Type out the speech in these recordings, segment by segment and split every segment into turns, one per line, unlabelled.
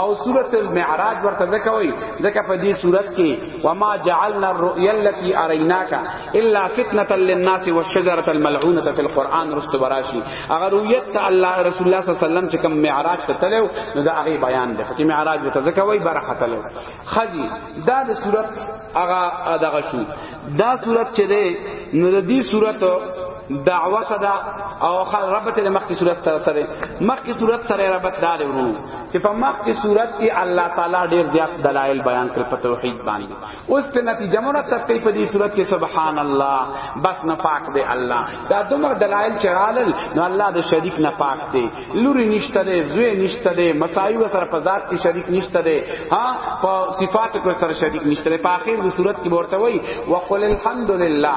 او سورۃ المعراج ورته ځکه وای ځکه په دې سورۃ کې وما جعلنا الرؤيا التي اريناك الا فتنه للناس والشجره الملعونه في القران رست براشي اگر رؤیت الله رسول الله صلی الله علیه وسلم چې کوم معراج ته تلو نو دا هغه بیان دی چې معراج ته ځکه وای برخه تلو خدي دا د سورۃ هغه دغه شو دا صورت چې ده نو د دې صورت دعوت دا او ربط د مخکې صورت سره سره مخکې صورت سره ربط دار ورو چې په مخکې صورت کې الله تعالی ډېر زیات دلایل بیان کړ په توحید باندې اوس ته نتیجه مونږ تر کې په دې صورت کې سبحان الله بس نه پاک دی الله دا دومره دلایل چرالل نو الله د شریک نه پاک دی لوري نشته ده زوی نشته ده مساوي سره په ذات کې شریک نشته ده ها په صفات کې سره شریک نشته ده په اخر د صورت کې ورته وای وقل الحمدلله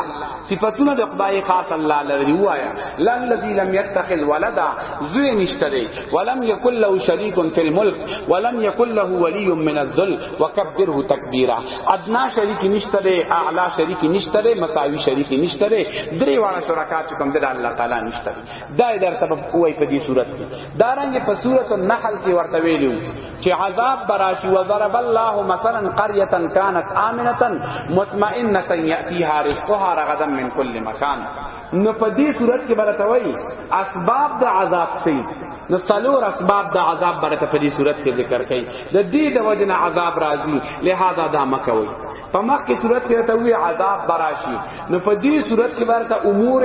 صفاتونه د خدای خاص الله لري وایا للذي لم يتخذ ولدا زوی نشته ده ولم يكن له شريك في الملك ولم يكن له ولي من الذل وكبره تكبيرا ادنا شریک نشته ده اعلى شریک نشته ده مساوي شریک نشته ده درې واړه شرکات کوم د الله تعالی نشته دا در ته وای په دې صورت کې دا رنګ په صورت النحل کې ورته ویلو چې عذاب براشي و ضرب الله مثلا قريه كانت امنه مطمئنه ياتيها رزقها رغدا من كل مكان نو په دې صورت کې برته وای اسباب د عذاب سي نو سلور اسباب د عذاب برته په دې صورت کې ذکر کړي د دې د وجنه عذاب راځي لہذا دا مکوي په مخ کې صورت کې ته وی عذاب براشي نو په دې صورت کې ورته امور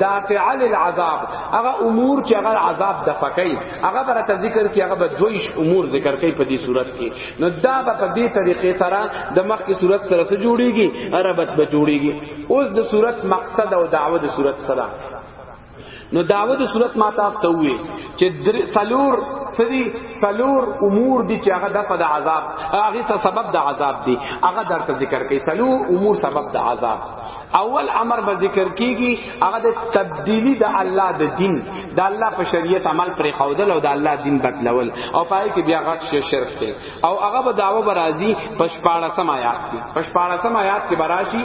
دافع للعذاب هغه امور چې هغه عذاب دفع کوي هغه ورته ذکر کې هغه به دویش امور ذکر کوي په دې صورت کې نو دا به په دې طریقې سره د مخ کې صورت سره سره جوړيږي عربت به جوړيږي اوس د صورت مقصد او دعوه د صورت سره نو داود صورت ما تاسو ته وی چې سلور سدي سلور امور دي چې هغه د د عذاب هغه ته سبب د عذاب دي هغه درته ذکر کوي سلور امور سبب د عذاب اول امر به ذکر کیږي هغه د تبدیلی د الله د دین د الله په شریعت عمل پر خودل او د الله دین بدلول او پای کې بیا غټ شرک دی او هغه به داوه برازي پشپاړه سم آیات کې پشپاړه سم آیات کې براشي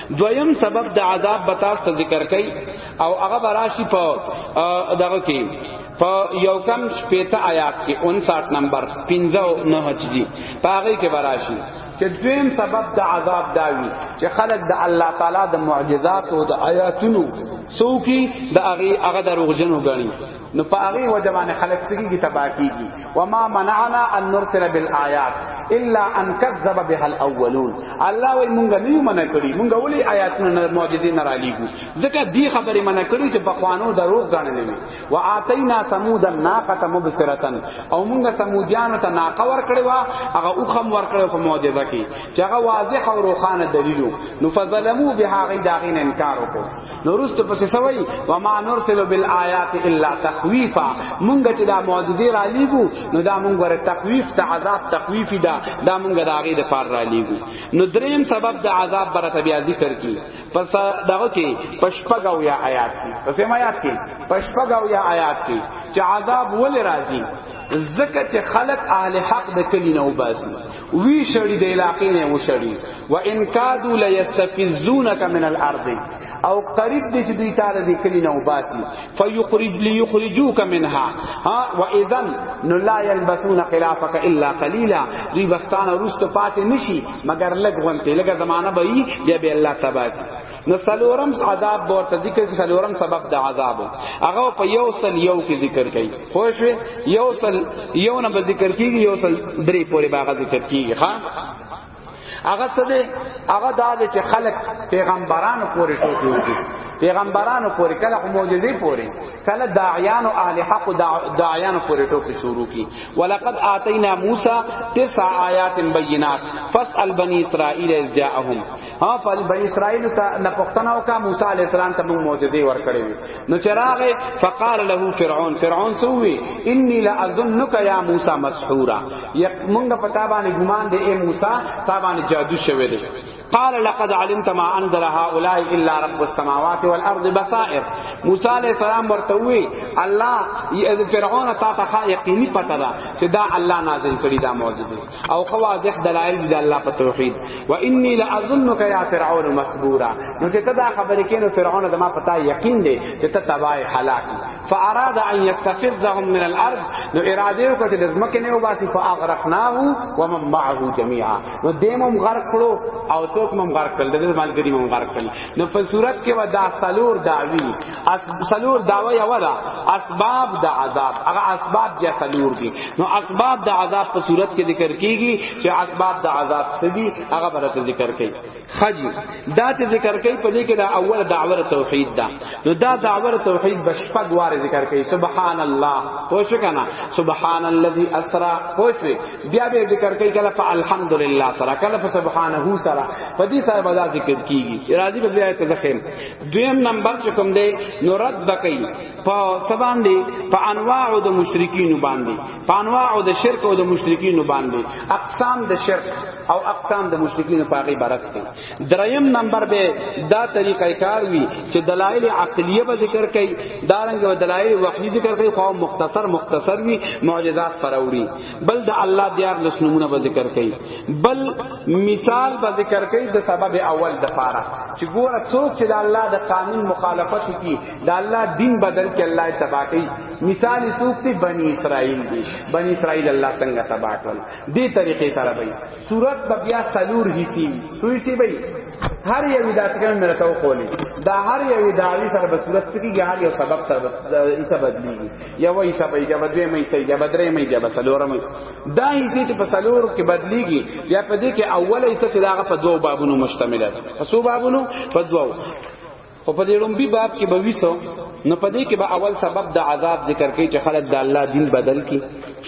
دویم سبب د عذاب بتاس ته ذکر کئ او هغه براشی په دغه کې په یو کم شپیته آیات کې 59 نمبر 15 نه هجری پاره کې براشی چې دویم سبب د عذاب داوی چې خلق د الله تعالی د معجزات او د آیاتونو سو کی د هغه هغه دروغجنو غنی نو په هغه وجه باندې خلق سګي تبا کیږي وما منعنا ان نرسل بالآیات الا ان كذب بها الاولون الله وی مونږ نه منع کړی مونږ ولي آیاتونه معجزې نه را لېګو ځکه دی خبره منع کړی چې بخوانو دروغ غاڼلې وي واتینا ثمود الناقه مبصره او مونږ ثمودیان ته ناقه ور کړی وا هغه اوخم ور کړو په معجزه کې چې هغه واضح او روخانه دلیلو نو فظلمو بها غي داغین انکار وکړو نورست پس سوی و ما نرسل بالآیات الا تخویفا مونږ چې دا معجزې را لیګو نو دا مونږ ور تخویف ته عذاب تخویف دا دا مونږ دا غي د پار را لیګو نو دریم سبب د عذاب برته بیا ذکر کی پس دغه کې پشپګاو یا آیات کی پس ما آیات کی پشپګاو یا آیات کی چې عذاب ول راځي زکه چې خلق اهل حق د کلی نه وباسي وی شړی د علاقې نه و شړی و ان کادو لیستفزونک من الارض او قریب دې چې دوی تعالی دې کلی نه وباسي فیخرج لیخرجوک منها ها و اذن نو لا یلبثون خلافک الا قلیلا دوی بستانه رست پاتې نشي مگر لګ غونته لګ زمانہ به بیا به الله تبارک نو سلورم عذاب ورته ذکر کې سلورم سبب د عذاب هغه په یو سل یو کې ذکر کوي خو شوي یو سل یو نه به ذکر کیږي یو سل درې پورې باغه ذکر کیږي ها هغه څه دي هغه دا دي چې خلق پیغمبرانو پورې ټوکی وکړي پیغمبرانو پورې کله خو معجزې پورې کله داعیان او اهل حق داعیان پورې ټوکی شروع کی ولقد اتینا موسی تسع آیات بینات فاسال بنی اسرائیل اذ جاءهم ها په بنی اسرائیل ته نه پښتنه او کا موسی علی السلام ته موږ معجزې ورکړې وي نو چراغ فقال له فرعون فرعون سووي انی لاظنک یا موسی مسحورا یک موږ پتا باندې ګمان دې اے موسی تا باندې جادو شوی دی قال لقد علمت ما انزل هؤلاء الا رب السماوات والارض بصائر موسی علیہ السلام ورته وی الله فرعون تا ته یقیني پته ده چې دا الله نازل کړی دا معجزه او خو واضح دلائل دي الله په توحید و انی لاظنک یا فرعون مسبورا نو چې ته دا خبرې کینو فرعون دما پتا یقین دی چې ته تبای هلاک فاراد ان یستفزهم من الارض نو اراده وکړه چې دزمکه نه وباسي فاغرقناه ومن معه جميعا نو دیمم غرق کړو او څوک مم غرق کړل دغه مالګری مم غرق کړل نو په صورت کې ودا سلور داوی اس سلور داوا یو دا اسباب د عذاب هغه اسباب یا سلور دي نو اسباب د عذاب په صورت کې ذکر کیږي چې اسباب د عذاب څه دي هغه برته ذکر کوي خجی دا چې ذکر کوي په دې کې دا اول دعوه توحید ده نو دا دعوه توحید بشپګ وار ذکر کوي سبحان الله پوښ کنا سبحان الذي اسرا پوښ بیا به ذکر کوي کله په الحمدلله سره کله په سبحانه سره په دې سره به ذکر کیږي راضی به بیا ته ځخم دویم نمبر چې کوم دی نو رد بکې په سبان دی په انواع د مشرکین باندې په انواع د شرک او د مشرکین باندې اقسام د شرک او اقسام د مشرکین په هغه برک دی دریم نمبر به دا طریقه کار وی چې دلایل عقلیه به ذکر کړي دارنګ دلایل وحی ذکر کړي خو مختصر مختصر وی معجزات پروړي بل د الله دیار لس نمونه به ذکر کړي بل مثال به ذکر کړي د سبب اول د پاره چې ګوره څوک چې د الله د قانون مخالفت کوي د الله دین بدل کې الله تبا کوي مثال څوک چې بنی اسرائیل دي بنی اسرائیل الله څنګه تبا کول دې طریقې سره به صورت به بیا سلور حصي سوي سي به هر یو دا څنګه مې راته وقولې دا هر یو داوی سره به صورت کې هر یو سبب سره یې بدلیږي یو ایسا به ایجاب دوی مې ایسا ایجاب درې مې ایجاب سلور مې دا ایسې چې په سلور کې بدلیږي یا په دې کې اوله ایسا چې داغه په دوه بابونو مشتمل ده په سو بابونو په دوه او په دې لومبي باب کې به ویسو نو په دې کې به اول سبب د عذاب ذکر کوي چې خلک د الله دین بدل کی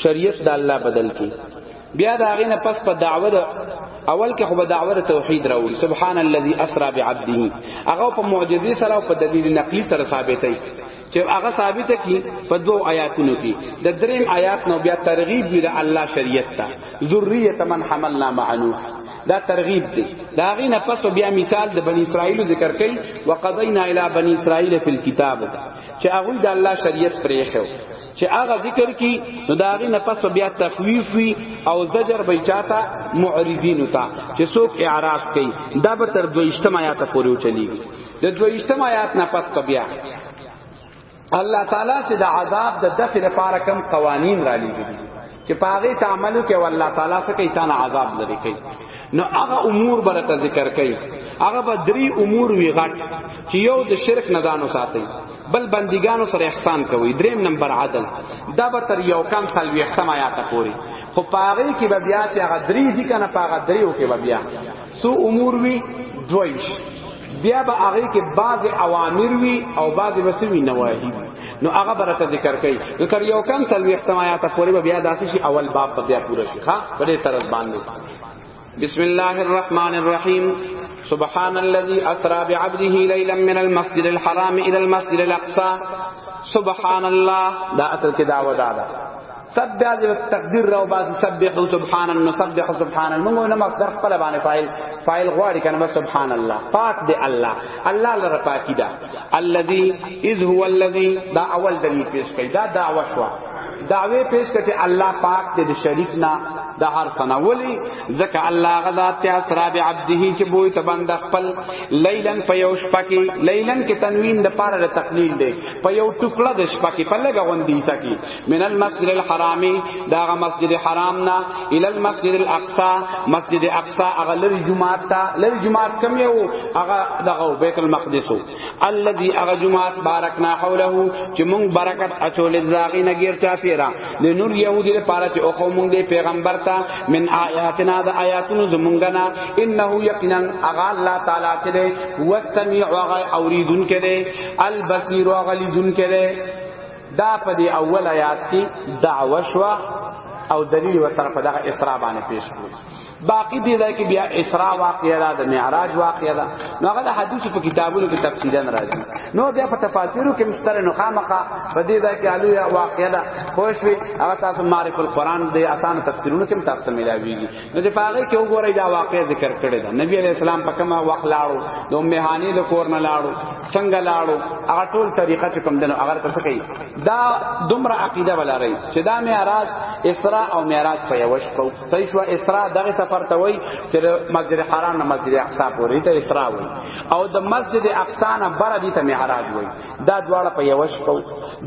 شریعت د الله بدل کی بیا دا غینه پس په دعوت اول کې خو به دعوت توحید راوړي سبحان الذي اسرا بعبده هغه په معجزې سره او په دلیل نقلی سره ثابتې چې هغه ثابت کی په دوو آیاتونو کې د دریم آیات نو بیا ترغیب وی د الله شریعت ته ذریه من حملنا مع نوح دا ترغیب دی دا غی نه پس بیا مثال د بنی اسرائیل ذکر کړي وقضینا الی بنی اسرائیل فی الكتاب چې هغه د الله شریعت پرې شو چې هغه ذکر کی نو دا غی نه پس بیا تخویف وی او زجر به چاته معرضین تا چې څوک اعراض کوي دا به تر دویشتم آیات پورې چلیږي د دویشتم آیات نه پس بیا الله تعالی چې د عذاب د دفع لپاره کم قوانین را لېږي چې پاغه تعامل کې والله تعالی څخه کوي تانه عذاب لري کوي نو هغه امور برته ذکر کوي هغه به درې امور وی غټ چې یو د شرک نه ځانو ساتي بل بندګانو سره احسان کوي دریم نمبر عدل دا به تر یو کم سل وی ختم آیات پوری خو پاغه کې به بیا چې هغه درې دي کنه پاغه درې او کې به بیا سو امور وی دویش بیا به هغه کې بعض اوامر وی او بعض وسوی نواهی نو هغه برته ذکر کوي نو تر یو کم تل وخت ما یا ته پوری بیا داسې شي اول باب په بیا پوره شي ها په دې طرز باندې بسم الله الرحمن الرحيم سبحان الذي أسرى بعبده ليلا من المسجد الحرام إلى المسجد الأقصى سبحان الله دا أتل كدا ودا دا سب بیا د تقدیر راو بعد سبح سبحان الله سبح سبحان الله موږ نه مصدر خپل باندې فاعل فاعل غواړي کنه بس سبحان الله پاک دی الله الله لره پاکی دا الذي اذ هو الذي دا اول دلیل پیش کړي دا دعوه شو دعوی پیش کړي الله پاک دې د شریک نه د هر سنا ولی ځکه الله غزا ته اسرا به عبده چې بوې ته بند خپل لیلن په یو شپه کې لیلن کې تنوین د پاره د تقلیل دی په یو ټوکړه د شپه کې په لګه غوندې تا کې من المسجد الحرام داغه مسجد حرام نا الى المسجد الاقصى مسجد اقصى اغه لری جمعات تا لری جمعات کم یو اغه دغه بیت المقدس الذي اغه جمعات بارکنا حوله چې مونږ برکت اچول زاغی نګیر چا پیرا لنور یهودی لپاره چې او قوم دې پیغمبر تا من آیاتنا د آیاتونو زمونږنا انه یقینا اغه الله تعالی چې دې هو السمیع اغه اوریدون کې دې البصیر اغه لیدون کې دې دا په دی اول آیات کی دعوه شوا او دلیل و سره په دغه اسراء باندې پیش کړو باقی دی دا کې بیا اسراء واقعیا ده د معراج واقعیا ده نو هغه د حدیث په کتابونو کې تفصیلا راځي نو بیا په تفاسیرو کې مستر نو خامخه په دې دا کې الوی واقعیا ده خوش وي هغه تاسو معرفت القرآن د آسان تفسیرونو کې تاسو ملاویږي نو د پاغه کې وګورئ دا واقع ذکر کړی دا نبی علیہ السلام په کومه وخت لاړو د ام هانی د کور نه لاړو څنګه لاړو هغه ټول طریقه چې کوم دنو هغه تاسو کوي دا دومره عقیده ولرئ چې دا معراج اسراء او معراج په یو شپه صحیح شو اسراء دغه سفر ته وای چې مسجد حرام نه مسجد اقصا پورې ته اسراء وای او د مسجد اقصا نه بره دي ته معراج وای دا دواړه په یو شپو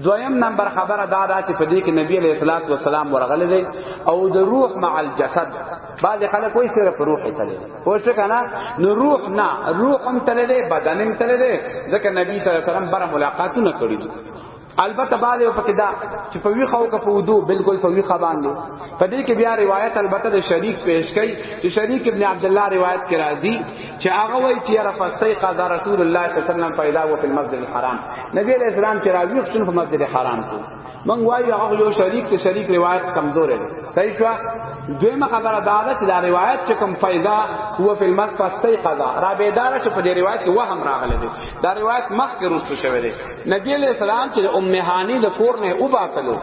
دویم نمبر خبره دا ده چې په دې کې نبی علیہ الصلوۃ والسلام ورغله دی او د روح مع الجسد بعض خلک کوئی سره په روح تللی خو څه کنه نو روح نه روح هم تللی بدن هم تللی ځکه نبی صلی الله علیه وسلم بره ملاقاتونه کړی دي البته بعد یو پکې دا چې په وی خو کا فودو بالکل په وی خو باندې په دې کې بیا روایت البته د شریک پیش کړي چې شریک ابن عبد الله روایت کې راځي چې هغه وایي چې یاره فستی قضا رسول الله صلی الله علیه وسلم پیدا و په مسجد الحرام نبی علیہ السلام چې راویښ شون په مسجد الحرام کې من وایي هغه یو شریک ته شریک روایت کمزور دی صحیح شو دویمه خبره دا ده چې دا روایت چې کوم فائدہ هو فی المس فستی قضا را به دار چې په دې روایت کې وهم راغلی دی دا روایت مخ کې روستو شوی دی نبی علیہ السلام چې ام هانی د کور نه او باسلو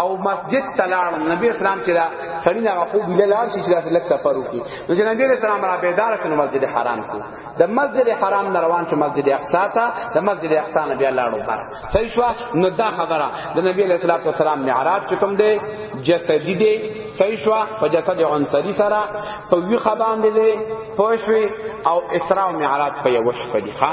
او مسجد تلاړ نبی اسلام چې دا سړی نه خو بل لار شي چې داسې لک سفر وکړي نو چې نبی اسلام را بیدار شو مسجد حرام کو د مسجد حرام نه روان شو مسجد اقصا ته د مسجد اقصا نه بیا لاړو بار صحیح شو نو دا خبره د نبی علیہ الصلوۃ والسلام معراج چې کوم دی جسدی دی صحیح شو په جسد عنصری سره په وی خبان دی پوښوي او اسراء او معراج په یوش په دی ښا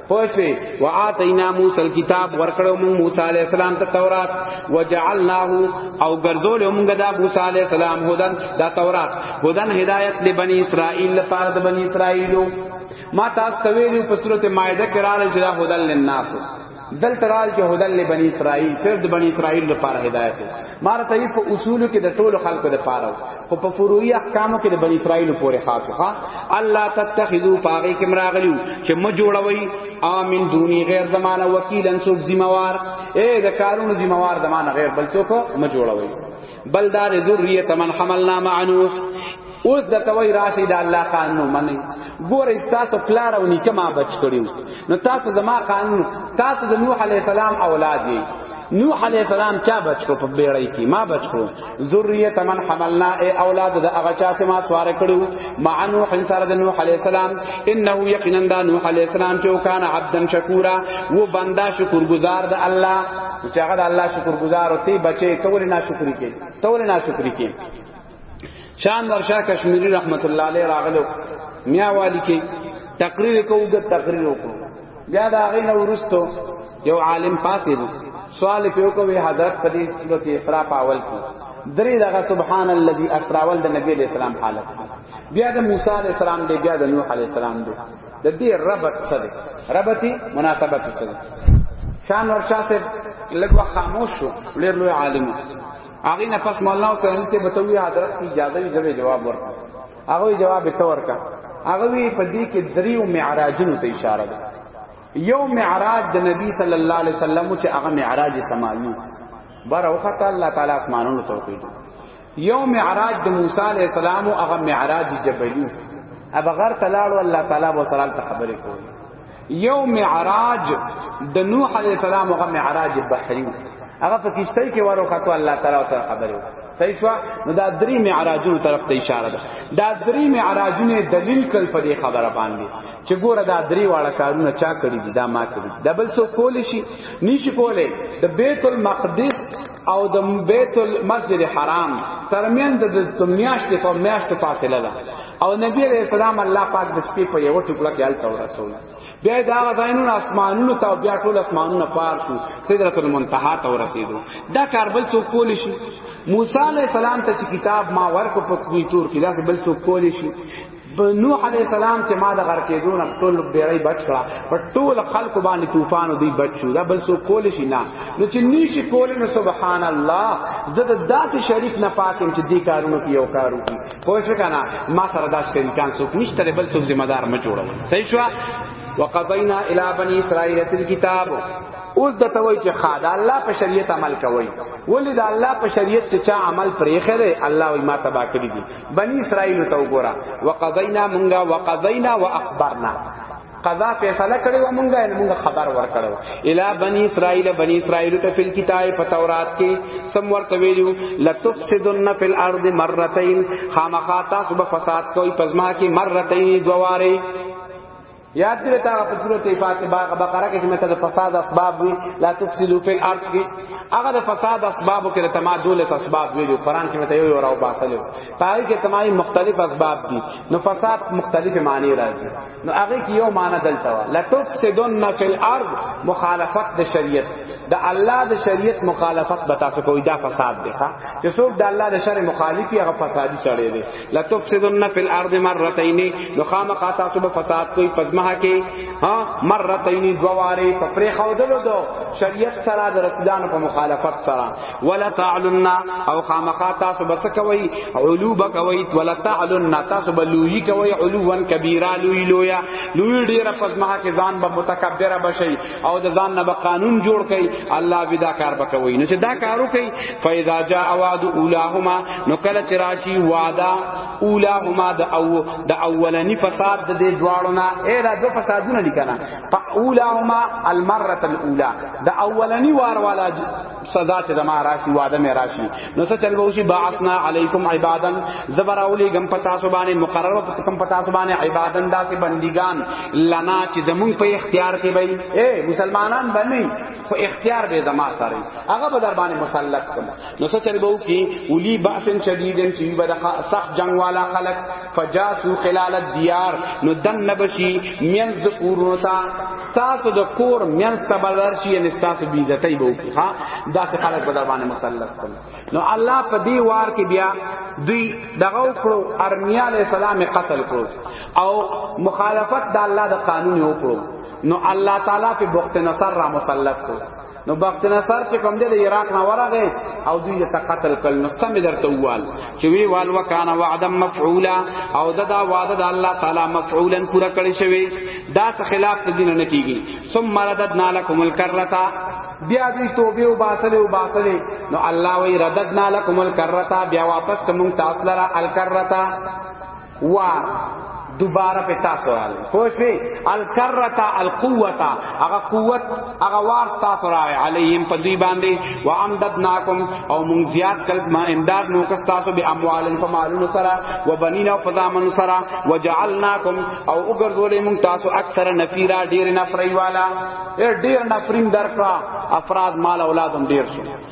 پوښوي واتینا موسی الكتاب ورکړو موږ موسی علی السلام ته تورات وجعلناه او ګرځول موږ دا موسی علی السلام هدن دا تورات هدن هدایت لبنی اسرائیل لپاره د بنی اسرائیلو ما تاسو ته ویلو په سورته مائده کې راغلی چې دا هدن للناس دلته راغلی چې هدن لبنی اسرائیل صرف د بنی اسرائیل لپاره هدایت مار ته په اصول کې د ټولو خلکو د پاره خو په فروعي احکامو کې د بنی اسرائیل پورې خاص ښه الله تتخذو فاغی کې مراغلیو چې م جوړوي امین دونی غیر زمانه وکیل انسوک ذمہوار اے د کارونو ذمہوار زمانه غیر بل څوک م جوړوي بل دار ذریه من حملنا معنوس اوس د توي راشي د الله قانون منی ګور تاسو پلار او نیکه ما بچ کړیو نو تاسو زما قانون تاسو د نوح علی السلام اولاد یې نوح علیہ السلام چا بچ کو په بیړی کی ما بچ کو ذریه من حملنا ای اولاد د هغه چا چې ما سوار کړو مع نوح سره د نوح علیہ السلام انه یقینا دا نوح علیہ السلام چې کان عبدا شکورا و بندا شکر گزار د الله چې هغه د الله شکر گزار او تی بچي تول نه شکر کی تول نه شکر کی شان ورشا کشمیری رحمت الله علیه راغلو میا والی کې تقریر کوګه تقریر وکړو بیا دا غي نو ورستو یو عالم پاسې دو سوال په کوي حضرت په دې صورت اسراء پاول کو درې دغه سبحان الذي اسرا ول د نبی علیہ السلام حالت بیا د موسی علیہ السلام دی بیا د نوح علیہ السلام دی د دې ربط سره ربطي مناسبت سره شان ورشا سے لګو خاموش شو لیر لوی عالم هغه نه پس مولانا او کله ته بتوی حضرت کی اجازه وی زوی جواب ورکړ هغه جواب ته ورکا هغه وی په دې کې دریو معراجونو ته اشاره ده یو معراج د نبی صلی الله علیه وسلم چې هغه معراج سماوی بر او خطا الله تعالی اسمانونو ته وکړي یو معراج د موسی علیه السلام او هغه معراج جبلی ابغر تلاړو الله تعالی وسره خبرې کوي یو معراج د نوح علی السلام هغه معراج بحری هغه په کیشته کې ورو خطو الله تعالی او تعالی خبرو صحیح شو نو دا درې معراجونو طرف ته اشاره ده دا درې معراجونه دلیل کل په دې خبره باندې چې ګوره دا درې واړه کارونه چا کړی دي دا ما کړی دبل سو کول شي نشي کولای د بیت المقدس او د بیت المسجد حرام ترمن د میاشت په میاشت فاصله ده او نبی علیہ السلام الله پاک د سپی په یو ټوکړه کې الته رسول بیا دا غزاینون اسمانونو ته بیا ټول اسمانونه پار شو سدرۃ المنتہا ته رسیدو دا کار بل څوک کول شي موسی علیہ السلام ته کتاب ما ورکو په کوی تور کې دا بل څوک کول شي نوح علیہ السلام چې ما د غر کېدو نه ټول بیرای بچ کړه په ټول خلق باندې طوفان دی بچ شو دا بل سو کول شي نه نو چې نشي کول نو سبحان الله زه د داسې شریک نه پاتم چې دې کارونو کې یو کارو کی پوه شو کنه ما سره دا شریکان څوک نشته بل څوک ذمہ دار ما جوړول صحیح شو وقضینا الی بنی اسرائیل الکتاب اوس د توي چې خاله الله په شریعت عمل کوي ولې د الله په شریعت چې چا عمل پرې خره الله وي ما تبا کړی دي بنی اسرائیل ته وګوره وقضینا مونږه وقضینا واخبرنا قضا فیصله کړي و مونږه ان مونږه خبر ور کړو الی بنی اسرائیل بنی اسرائیل ته فل کتاب په تورات کې سم ور سویلو لتفسدن فی الارض مرتين خامخاتا سب فساد کوي پزما کې مرتين دواره یاد دې تا په صورت فاتحه باغ بقره کې چې مته د فساد اسباب وی لا تفسدوا فی الارض کې هغه د فساد اسباب کې تما دولت اسباب ویلو قران کې مته یو راو باسلو پای کې تمای مختلف اسباب دي نو فساد مختلف معنی راځي نو هغه کې یو معنی دلته وا لا تفسدون فی الارض مخالفت د شریعت د الله د شریعت مخالفت بتا سکوي دا فساد دی ها چې څوک د الله د شر مخالفي هغه فسادي چړې دی لتفسدن فی الارض مرتين نو خامخا تاسو به فساد کوئی پزما کې ها مرتين دواره په پرې خودلو دو شریعت سره د رسولانو په مخالفت سره ولا تعلن او خامخا تاسو بس کوي علو بکوي ولا تعلن تاسو به لوی کوي علوان کبیره لوی لویا لوی ډیره پزما کې ځان به متکبره بشي او د ځان نه به قانون جوړ کړي الله به دا کار وکوي نو چې دا کار وکړي فاذا جاء وعد اولاهما نو کله چې راشي وعده اولاهما د او د اولنی فساد د دې دواړو نه اې دا دو فسادونه لیکنه اولاهما المره الاولى د اولنی وار والا سزا چې زما راشي واده مې راشي نو څه چل وشي بعثنا علیکم عبادا زبر اولی غم پتا سو باندې مقرر په کم پتا سو باندې عبادا داسې بندگان لنا چې زمون په اختیار کې وي اے مسلمانان باندې خو اختیار به زما سره هغه به در باندې مسلط کم نو څه چل وو کې اولی باس شدیدن چې به سخت جنگ والا خلق فجاسو خلال الديار نو دن نبشي مینز پورونتا تاسو د کور مینس ته بدر شي یعنی تاسو بی عزتۍ به وکړي ها دا څه خلک به در باندې مسلط کړي نو الله په دې وار کې بیا دوی دغه کړو ارمیا علی السلام قتل کړو او مخالفت د الله د قانون وکړو نو الله تعالی په بخت نصر را مسلط کړو نو بخت نصر چې کوم دی د عراق نه ورغه او دوی ته قتل کړ نو سم درته وال چې وی وال وکانه وعدا مفعولا او دا دا وعده د الله تعالی مفعولا پورا کړی شوی دا څه خلاف د دین نه کیږي ثم رددنا لكم الكرتا بیا دوی توبه او باسله او باسله نو الله وی رددنا لكم الكرتا بیا واپس کوم تاسو لرا الکرتا وار دوباره په تاسو راغلی خو شي الکرتا القوتا هغه قوت هغه وار تاسو راغی علیهم په دوی باندې وامددناکم او مونږ زیات کل ما امداد نو کس تاسو به اموال فمالون سرا وبنین او فزامن سرا وجعلناکم او وګرځولې مونږ تاسو اکثر نفیرا ډیر نفری والا ډیر نفرین درکا افراد مال اولادم ډیر شو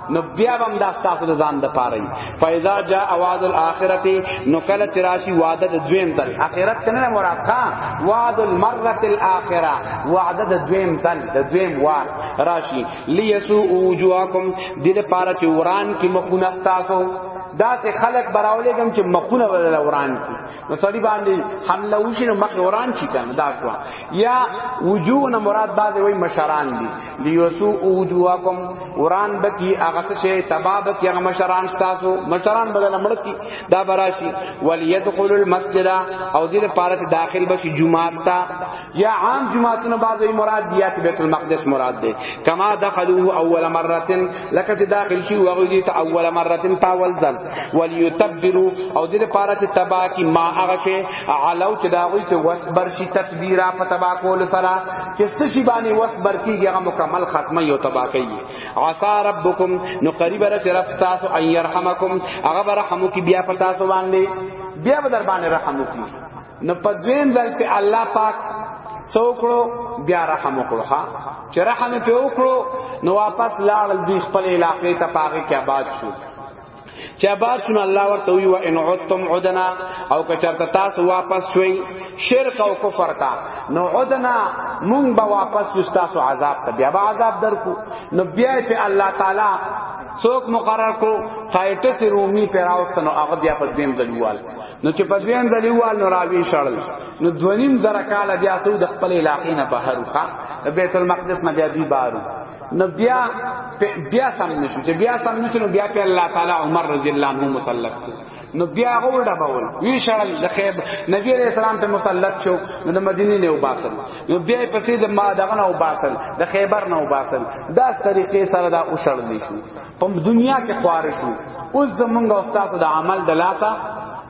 نو بیا هم دا تاسو د ځان د پاره فایزا جاء اواد الاخرته نو کله چراشی وعده د دویم تل اخرت کنه مراد کا وعد المره الاخره وعده د دویم تل د دویم وار راشی لیسو وجوهکم دل پاره چې وران کی مخونه تاسو دا ته خلق براولې کوم چې مخونه وران کی نو سړی باندې حمله وشي نو مخ وران شي کنه دا شو یا وجوه نه مراد بعد وای مشران دي لیوسو وجوهکم وران بکی هغه څه تباب کی هغه مشران تاسو مشران بدل مړکی دا براشي وليدخل المسجد او دې لپاره داخل بشي جمعه تا یا عام جماعتونه بعضی مراد دی یا بیت المقدس مراد دی کما دخلوه اول مره لکه چې داخل شي وغه دي ته اول مره تاول ځل وليتبروا او دې لپاره چې تبا کی ما هغه شی علو چې دا وي چې وسبر شي تکبیره په تبا کول سره چې څه شی باندې وسبر کیږي هغه مکمل ختمه یو تبا کوي عسى ربکم نو قریب را چې رب تاسو ان يرحمکم هغه رحم کی بیا پتا سو باندې بیا بدر باندې رحم وکړي نو په دویم ځل کې الله پاک څوکړو بیا رحم وکړو ها چې رحم په وکړو نو واپس لاړ دوی خپل علاقې ته پاغه کې آباد شو چې آباد شنو الله ورته وی و ان عدتم عدنا او که چرته تاسو واپس شوي شرک او کفر تا نو عدنا مونږ به واپس تاسو عذاب ته بیا به عذاب درکو نو بیا په الله تعالی څوک مقرر کو قایټس رومي پیراوستنو هغه بیا په دیم ځلوال نو چې په دویم ځل یوال نو راوی شړل نو دونیم زره کال بیا سو د خپل علاقې نه بهر وخا بیت المقدس نه بیا دی بارو نو بیا بیا سم نشو چې بیا سم نشو نو بیا په الله تعالی عمر رضی الله عنه مسلط شو نو بیا غول ډبول وی شړل د خیب نبی علیہ السلام ته مسلط شو نو د مدینه نه وباسل نو بیا پسې د ما دغه نه وباسل د خیبر نه وباسل دا طریقې سره دا او شړل شو پم دنیا کې خوار شو اوس زمونږ استاد د عمل دلاته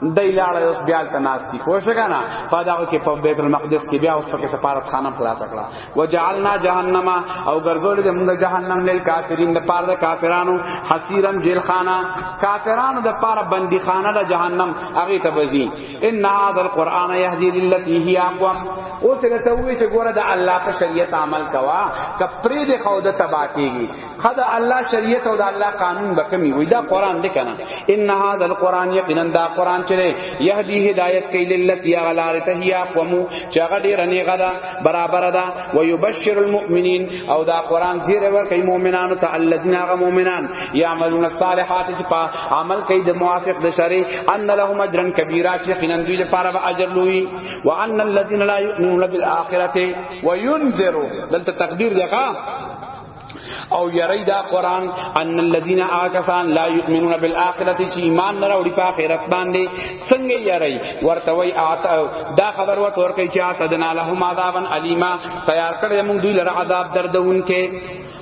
دای لاړه اوس بیا تناستی خوش کنه په داغه کې په بیت المقدس کې بیا اوس پکې سفارت خانه خلاص کړه وجعلنا جهنم او ګرځول دې موږ جهنم لیل کافرین د پاره د کافرانو حسیرن جیل خانه کافرانو د پاره بندی خانه د جهنم هغه ته بزی ان هذا القران يهدي للتي هي اقوم اوس له توې چې ګوره د الله په شریعت عمل کوا کپری د خود تبا کیږي خدا الله شریعت او د الله قانون به کمی وي دا قران دی کنه ان هاذا القران یقینا دا قران چې یهدی هدایت کوي للتی غلار ته یا قوم چې هغه ډیر نه غدا برابر ده و یبشر المؤمنین او دا قران زیر ور کوي مؤمنانو ته الذين هغه مؤمنان یعملون الصالحات چې په عمل کوي د موافق د شری ان لهم اجرا کبیرا چې یقینا دوی لپاره به اجر لوی وان الذين لا يؤمنون بالاخره وينذروا دلته تقدیر دغه او یری دا قران ان الذين آکسان لا یؤمنون بالآخرة چې ایمان نه راوړي په آخرت باندې څنګه یری ورته وای دا خبر ورته ورکړي چې اتدنا لهم عذابا الیما تیار کړی موږ دوی لپاره عذاب دردونکې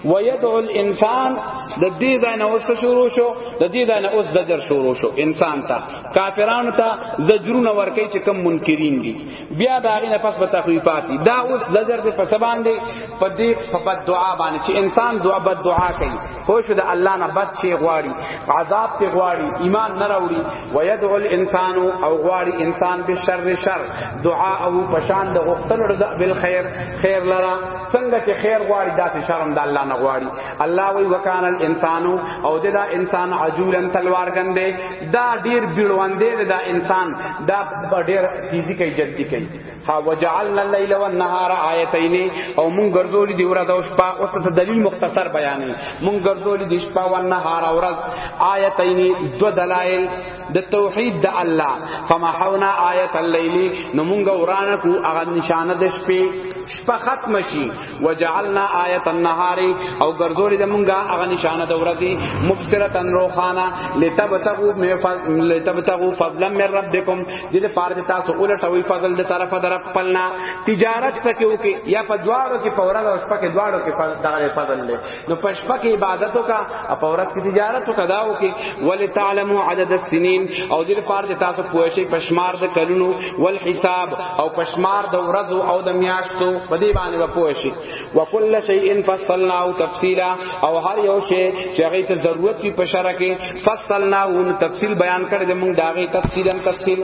ويدعو الانسان د دې ځای نه اوس شروع شو د دې ځای نه اوس زجر شروع شو انسان ته کافرانو ته زجرونه ورکړي چې کم منکرین دي بیا دا غینه پس په تخویفات دا اوس لزر دې په سبان دې په دې په بد دعا باندې چې انسان دعا بد دعا کوي خو شو د الله نه بد شي غواړي عذاب ته غواړي ایمان نه راوړي ويدعو الانسان او غواړي انسان به شر شر دعا او پشان د غختل د بالخير خیر لرا څنګه چې خیر غواړي داسې شرم د الله نه غواړي الله وی وکانه الانسان او دا انسان عجولن تلوار غندې دا ډیر بیړواندې دا انسان دا ډیر تیزی کوي جلدی کوي ها وجعلنا الليل والنهار آیتین او مون ګرځولې دی ورځ او شپه اوس ته دلیل مختصر بیانې مون ګرځولې دی شپه او نهار او ورځ آیتین دو دلائل د توحید د الله فمحونا آیت الليل نو مونږ ورانه کو هغه نشانه د شپې شپه ختم شي وجعلنا آیت النهار او ګرځولې د مونږه هغه نشانه د ورځې مبصرتن روخانا لتبتغو لتبتغو فضلا من ربکم دې د فارج تاسو اول ټوي فضل د طرفه در خپلنا تجارت پکې وکي یا په دواړو کې په ورځ او شپه کې دواړو کې دغه فضل له نو پشپا کې عبادت وکا او په ورځ کې تجارت وکا دا وکي ول تعلمو عدد السنين او دې لپاره چې تاسو پوه شئ پشمار د کلونو ول حساب او پشمار د ورځو او د میاشتو په دې باندې پوه شئ وکل شيء فصلناه تفصيلا او هر یو شی چې هغه ته ضرورت وي په شرع کې فصلناه تفصيل بیان کړی د موږ داغه تفصیلا تفصیل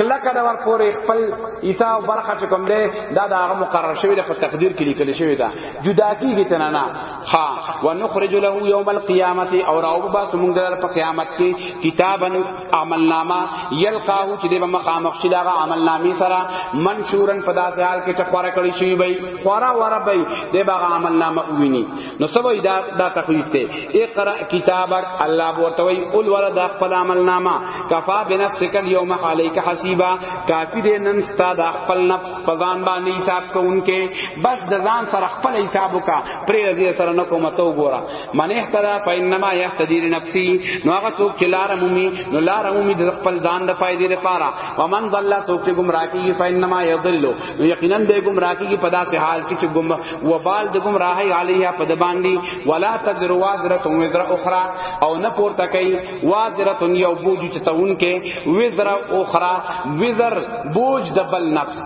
کله کله ور پورې خپل عیسی او برخه چې کوم دی دا د هغه مقرر شوی د تقدیر کې لیکل شوی دا جدا کیږي تنه نه ها ونخرج له یوم القیامت او راو با سمون در په قیامت کې کتابن عمل نامه یلقاه چې د مخامخ شي دا عمل نامې سره منشورن په داسې حال کې چې خورا کړی شي وي خورا ورا به د باغ عمل نامه ویني نو سبا دا دا تخویف ته اقرا کتابک الله بوتوی اول ور دا خپل عمل نامه کفا بنفسک اليوم عليك حسیبا کافی دې نن ستا دا خپل نفس پزان باندې حساب کوونکې بس د ځان سره خپل حساب وکا پرې دې سره نه کوم ته وګوره من اهتدا فینما یهتدی لنفسی نو هغه څوک چې لار مومي نو لار مومي د خپل ځان د فائدې لپاره ومن ضل څوک چې گمراه کیږي فینما یضل نو یقینا د گمراه کی په داسې حال کې چې گم وبال د گمراهی علیه په د باندې ولا تزر وازره وزر اخرى او نه پورته کوي وازره یو بوج چې تون کې وزر اخرى وزر بوج د بل نفس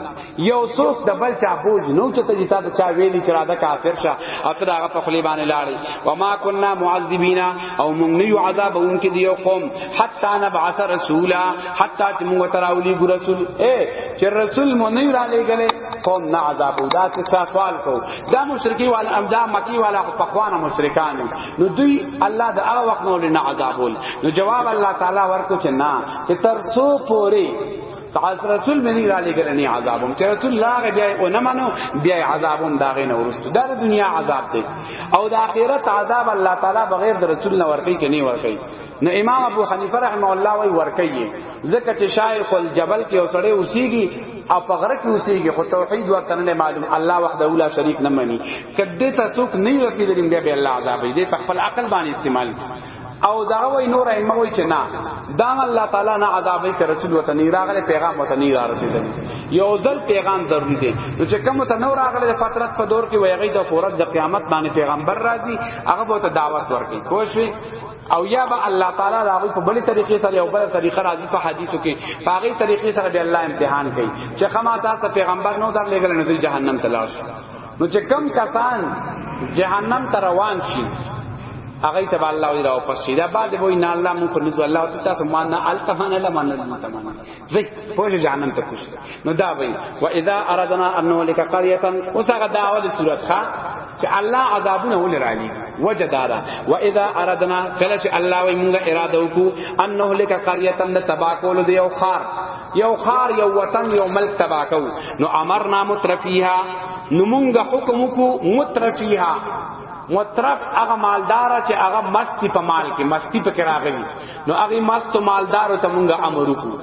یو څوک د بل چا بوج نو چې ته تا چا ویلی چې راځه کافر شه اته هغه په خلی باندې لاړی و ما كنا معذبین او موږ نه یو عذاب اونکي دی یو قوم حتا نبعث رسولا حتا چې موږ تراولی ګرسول اے چې رسول مونږ نه را لېګلې قوم نه عذاب او دا څه سوال کو دا مشرکی وال امدا مکی والا په خوانه مشرکان نو دوی الله د هغه وخت نو نه عذاب ول نو جواب الله تعالی ورکو چې نه چې تر سو پوری تعالی رسول مې را لېګل نه عذابم چې رسول الله بیا او نه منو بیا عذابم داغه نه ورستو دا د دنیا عذاب دی او د آخرت عذاب الله تعالی بغیر د رسول نه ورکی کې نه ورکی نو امام ابو حنیفه رحمه الله وی ورکیه زکه چې شاعر خل جبل کې اوسړې اوسېږي او په غره کې اوسېږي خو توحید ورته نه معلوم الله وحده لا شریک نه مني کده ته څوک نه رسیدل دی به الله عذاب دې په خپل عقل باندې استعمال او دا وی نور ائمه وی چې نه دا الله تعالی نه عذاب کې رسول وته نه راغله پیغام وته نه را رسیدل یو ځل پیغام ضروری دی نو چې کوم ته نور راغله فترت په دور کې ویغی د فورت د قیامت باندې پیغمبر راځي هغه به ته دعوت ورکړي کوشش او یا به الله تعالی راغی په بل طریقې سره یو بل طریقه راځي په حدیثو کې په هغه طریقې سره به الله امتحان کوي چې خما تاسو پیغمبر نو در لګل نه جهنم تلاش نو چې کم کسان جهنم ته روان شي هغه ته الله وی راو پسې دا بعد وای نه الله مون کو نزو الله تاسو مان نه التمانه لمانه زی پوجو جهنم ته کوش نو دا وی و اذا اردنا ان نولک قريه وسغه دا اول صورت ښا چې الله عذابونه ول را لې وجدارا و اذا اردنا کله چې الله وی مونږه اراده وکړو ان نولک قريه تم تبا کول دی یو خار یو خار یو وطن یو ملک تبا کو نو امرنا مترفیها نو مونږه حکم کو مترفیها مترف هغه مالدار چې هغه مستی په مال کې مستی په کې راغلی نو هغه مست مالدار ته مونږه امر وکړو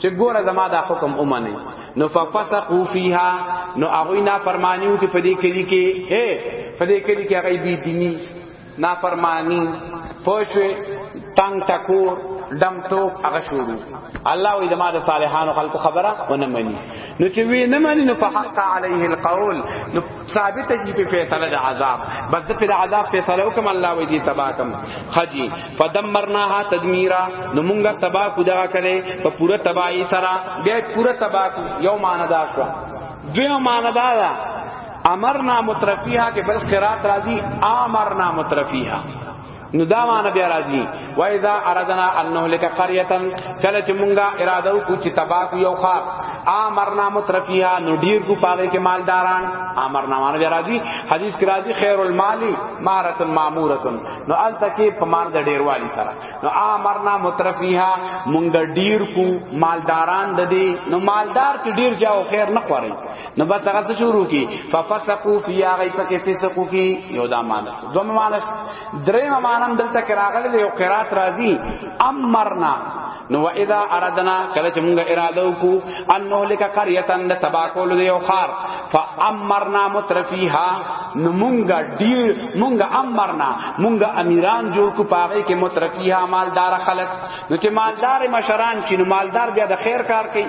چې ګوره زما دا حکم اومنه نو ففسقوا فیها نو هغه نه فرمانیو کې پدې کې دي کې اے پدې کې دي کې هغه بي دیني نا فرمانی پوښوي تنگ ټکور دم تو هغه شروع الله وی دما د صالحانو خلق خبره ونه مني نو چې وی نه مني نو فحق علیه القول نو ثابت جی په فیصله د عذاب بس د په عذاب فیصله وکم الله وی دی تبا کم خجی فدمرناها تدمیرا نو مونږه تبا کو دغه کړي په پوره تباہی سره بیا پوره تبا کو یو معنی دا شو دوی معنی دا دا امرنا مترفیها کې بل قرات راځي امرنا مترفیها نو دا معنی بیا راځي و اذا اردنا ان نهلك قريه کله چې مونږه اراده وکړو چې تبا کو یو خار امرنا مترفیها نو ډیر کو پاره کې مالداران امرنا معنی بیا راځي حدیث کې راځي خیر المال مارت مامورت نو ال تکي په مان د ډیروالي سره نو امرنا مترفیها مونږ ډیر کو مالداران د دې نو مالدار کې ډیر جاو خیر نه خوري نو به تاسو شروع کی ففسقوا فی غیفه کې فسقوا کی یو دا معنی دوم معنا دریم معنا دلته کراغله یو قرات راځي امرنا نو اذا اردنا کله چې موږ اراده وکړو ان نهلک قريه د تباکول دی او خار فامرنا مترفيها نو موږ ډیر موږ امرنا موږ امیران جوړ کو پاغه کې مترفيها مالدار خلق نو چې مالدار مشران چې مالدار بیا د خیر کار کوي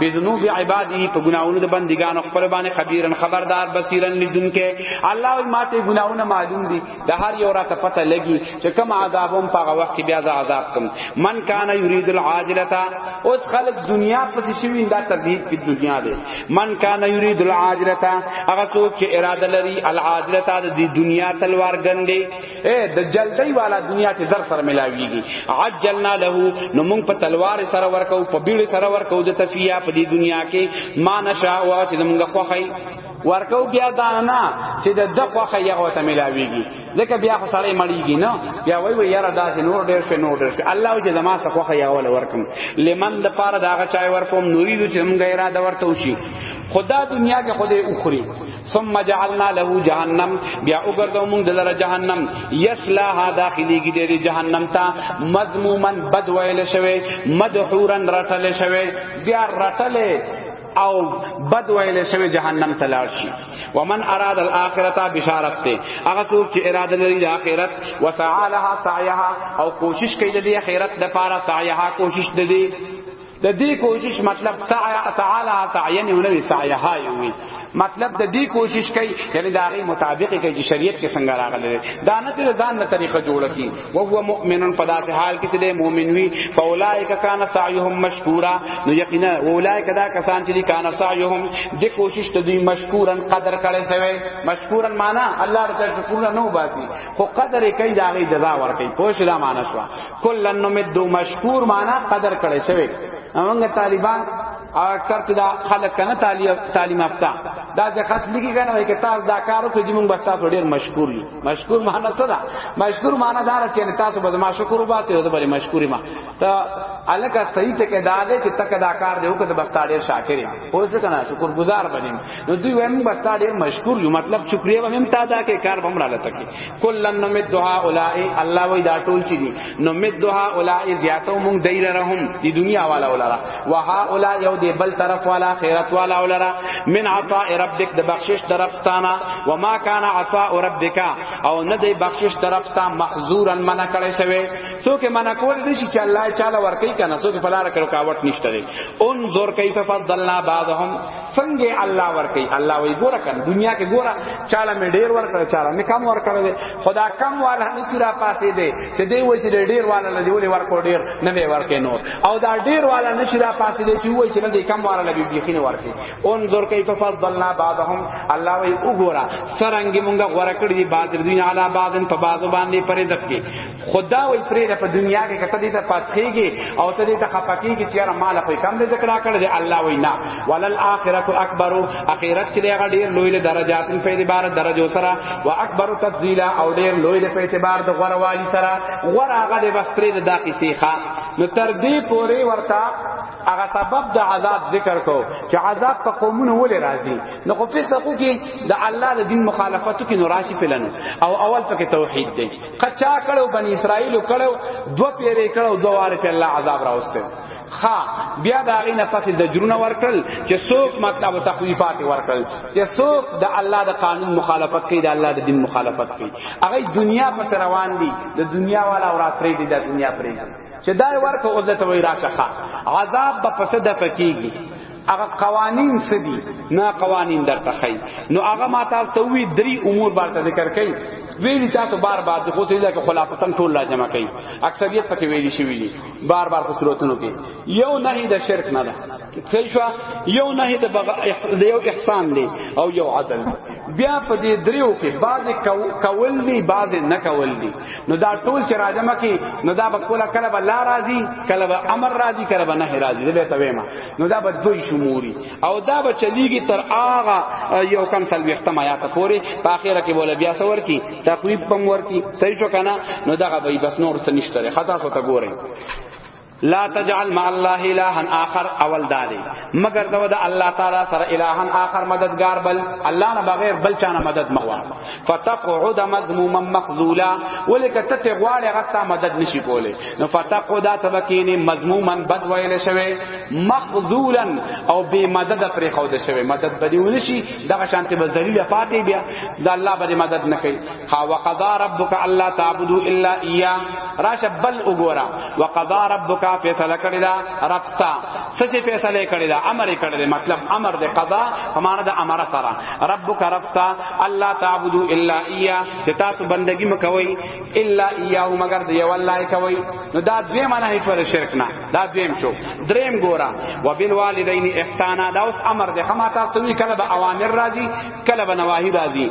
بذنوب عباده په ګناونو د بندګانو خپل باندې خبيرن خبردار بصیرن لیدونکې الله او ماته ګناونه معلوم دي د هر یو راته پته لګي چې کوم عذابم په هغه وخت کې بیا ز عذاب کوم من کان یرید العاجلتا اوس خلق دنیا پسې شوی دا تبهید په دنیا دی من کان یرید العاجلتا هغه څوک چې اراده لري العاجلتا د دنیا تلوار ګندې اے د جلدی والا دنیا ته در سره ملاویږي عجلنا له نو مونږ په تلوار سره ورکو په بیړ سره ورکو د تفیا په دې دنیا کې ما نشا او چې مونږ خوخی ورکو بیا دانا چې د د خوخه یو ته ملاویږي ځکه بیا خو سړی مړیږي نه بیا وای وای یاره داسې نور ډیر شي نور ډیر شي الله چې زما څخه خوخه یو ول ورکم لمن د پاره داغه چای ورکوم نوري چې موږ اراده ورته وشي خدا دنیا کې خدای اخري ثم جعلنا له جهنم بیا وګرځو موږ دلته جهنم یسلاها داخليږي د جهنم ته مذمومن بد ویل شوی مدحورن رټل شوی بیا رټل او بد ویل شوی جهنم ته لاړ شي ومن اراد الاخرته بشارت ته هغه څوک چې اراده لري د اخرت وسعى لها سعيها او کوشش کوي د اخرت د پاره سعيها کوشش د دې د دې کوشش مطلب سعی تعالی سعی نه ونوي سعی هاي وي مطلب د دې کوشش کوي یعنی دا غي مطابق کوي چې شریعت کې څنګه راغلي دا نه ته ځان نه طریقه جوړه کی او هو مؤمن په داسې حال کې چې د مؤمن وي فاولائک کان سعیهم مشکورا نو یقینا اولائک دا کسان چې کان سعیهم د کوشش ته دوی مشکورن قدر کړي سوي مشکورن معنا الله تعالی شکر نه وباسي خو قدر کوي دا غي جزا ورکړي پوه شو دا معنا شو کلن نمد مشکور معنا قدر کړي شوی موږ طالبان او اکثر چې دا خلک کنه تعلیم تعلیم یافته دا چې خاص لګي کنه وای کې تاسو دا کارو کې موږ بس تاسو ډیر مشکور یو مشکور معنا څه ده مشکور معنا دا چې تاسو به ما شکر وباته او زبر مشکور ما ته الکه صحیح ټکه دا ده چې تک دا کار دی او که بس تا ډیر شاکر یم اوس کنه شکر گزار بنیم نو دوی وایم بس تا ډیر مشکور یو مطلب شکریا به هم تا دا کې کار بمړاله تکي کلن نمد هؤلاء الله وی دا ټول چی دي نمد هؤلاء زیاتو مونږ دایره رحم دی دنیا والا ولرا و هؤلاء یو دی بل طرف والا خیرت والا ولرا من عطاء ربک د بخشش درفستانا و ما کان عطاء ربک او نه دی بخشش درفستا محظورا منع کړي شوی څوک منع کول دي چې الله چاله ورکی کنه څوک فلاره کړو کاوت نشته انظر کیف فضلنا بعضهم څنګه الله ورکي الله وی ګوره کنه دنیا کې ګوره چاله مې ډیر ورکړ چاله مې کم ورکړ دې خدا کم والا نه سورا پاتې دې چې دې وای چې ډیر والا نه دی ولې ورکو ډیر نه دی ورکې نور او دا ډیر والا نه سورا پاتې دې چې وای چې نه دې کم والا لبي بيخینه ورکې اون زور کوي په فضلنا بعضهم الله وی وګوره څنګه مونږه ورکړ دې بعض دنیا علا بعضن په بعض باندې پرې دکې خدا وی پرې ده په دنیا کې کته دې ته پاتخېږي او ته دې ته خپکیږي چې یاره مال په کم دې ذکر کړ دې الله وی نه ولل اخرت اکبر اخرت چې هغه ډیر لوی له درجات په اعتبار درجو سره او اکبر تفضیلا او ډیر لوی له په اعتبار د غوروالي سره غور هغه دې بس پرې ده دا کیسې ښا نو تر دې پورې ورته هغه سبب د عذاب ذکر کو چې عذاب په قومونو ولې راځي نو خو فسقو کې د الله د دین مخالفتو کې نو راشي پلنو او اول پکې توحید دی قچا کړو بنی اسرائیل کړو دو پیری کړو دو واره په الله عذاب راوستل خا بیا دا غینه پخې د جرونه ورکړل چې څوک مطلب تخویفات ورکړل چې څوک د الله د قانون مخالفت کوي د الله د دین مخالفت کوي هغه دنیا په روان دي د دنیا والا او راتری دي د دنیا پرې چې دا ورکه عزت وای راچخه عذاب په پسه د فقېږي هغه قوانین څه دي نه قوانین درته خي نو هغه ما تاسو ته وی درې امور باندې ذکر کړي ویل تاسو بار بار د خوته لکه خلافتن ټول لا جمع کړي اکثریت پکې ویل شي ویلي بار بار په صورتونو کې یو نهي د شرک نه ده صحیح شو یو نهي د بغ... یو احسان دی او یو عدل بیا په دې دریو کې بعض کول دي بعض نه کول دي نو دا ټول چې راجم کی نو دا بکولا کله به لا راضی کله به امر راضی کله به نه راضی دې ته وېما نو دا به دوی شموري او دا به چلیږي تر آغا یو کم سل وختم آیات پورې په اخره کې بوله بیا څور کی تقریب پم ور کی صحیح شو کنه نو دا به بس نور څه نشته خطا خو ته ګورئ لا تجعل مع الله الها اخر اول دادی مگر دو د الله تعالی سره الها اخر مددگار بل الله نه بغیر بل چا نه مدد مغوا فتقعد مذموما مخذولا ولک ته غواړي غتا مدد نشي کوله نو فتقعد تبکین مذموما بد ویل شوی مخذولا او بی مدد پر خود شوی مدد بدیول شي دغه شانته بذلیل پاتې بیا د الله باندې مدد نه کوي ها وقضا ربک الله تعبدو الا ایا راشه بل وګورا وقضا ربک فیصله کړی دا ربستا سچ فیصله کړی دا امر کړی دا مطلب امر د قضا همانه د امر سره ربک ربستا الله تعبدو الا ایا چې تاسو بندگی مکوئ الا ایا مگر دی والله کوي نو دا دوی معنی هیڅ پر شرک نه دا دویم شو دریم ګورا وبالوالدین احسانا دا اوس امر دی خما تاسو کله به اوامر راځي کله به نواهی راځي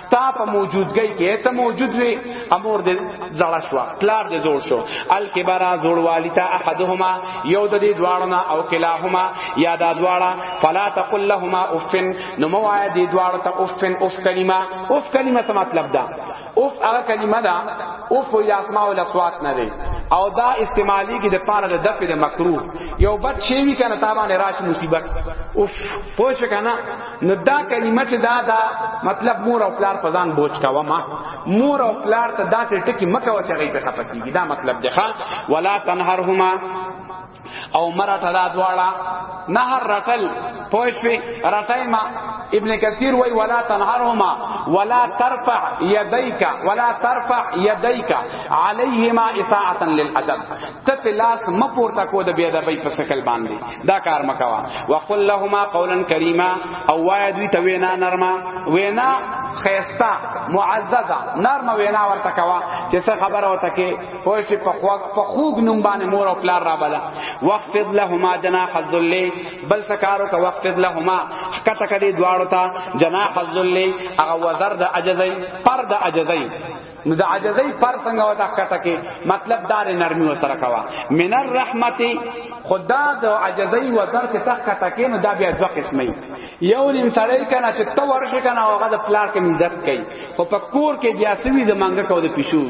تا په موجودګۍ کې ته موجود وي امور دې زړه شو پلار دې زوړ شو الکبرا زوړ والتا احدهما یو د دې دواړو نه او کلاهما یا دا دواړه فلا تقل لهما افن نو مو آیا دې دواړو ته افن اف کلمه اف کلمه څه مطلب ده اف هغه کلمه ده اف یا اسماء الاصوات نه دی او دا استعمالی کی د پاره د دفع د مکروه یو بد شی وی کنه تابانه راش مصیبت اوف پوه شو کنه نو دا کلمه چې دا دا مطلب مور او پلار په ځان بوج کاوه ما مور او پلار ته داسې ټکی مکه و چې غي په خپه کیږي دا مطلب دی ښا ولا تنهرهما او مرته دا دواړه نهر رتل پوش پی رتای ما ابن کثیر وی ولا تنهرهما ولا ترفع یدیک ولا ترفع یدیک علیهما اساعتا للادب ته په لاس مپورته کو د بیا د بی په شکل باندې دا کار مکوا وقل لهما قولا کریما او وای دوی ته وینا نرمه وینا خیستا معززه نرمه وینا ورته کوا چې څه خبره وته کې پوه شي په خو په خوګ نوم باندې مور او پلار را بلا وقفض لهما جناح الذل بل سکارو کا وقفض لهما کته کدي دواړو ته جناح الذل هغه وزر د عجزای پر د عجزای نو د عجزی پر څنګه ودا کټه کې مطلب دار نرمی وسره کوا من الرحمت خدا د عجزی و در کې تخ کټه کې نو دا بیا دوه قسمه یو نیم سړی کنه چې تو ورشه کنه هغه د پلار کې عزت کوي خو په کور کې بیا سوي د منګه کو د پښو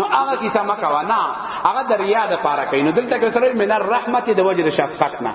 نو هغه کیسه مکوا نه هغه د ریا د پاره کوي نو دلته کې سړی من الرحمت د وجه شفقت نه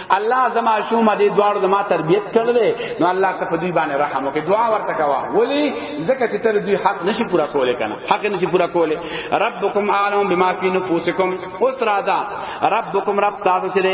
الله زما شوم دې دوار زما تربيت کړل نو الله ته په دوی باندې رحم وکړي دعا ورته کوا ولی زکه چې تر دوی حق نشي پورا کولې کنه حق نشي پورا کولې ربکم عالم بما فی نفوسکم اوس راځه ربکم رب تاسو چې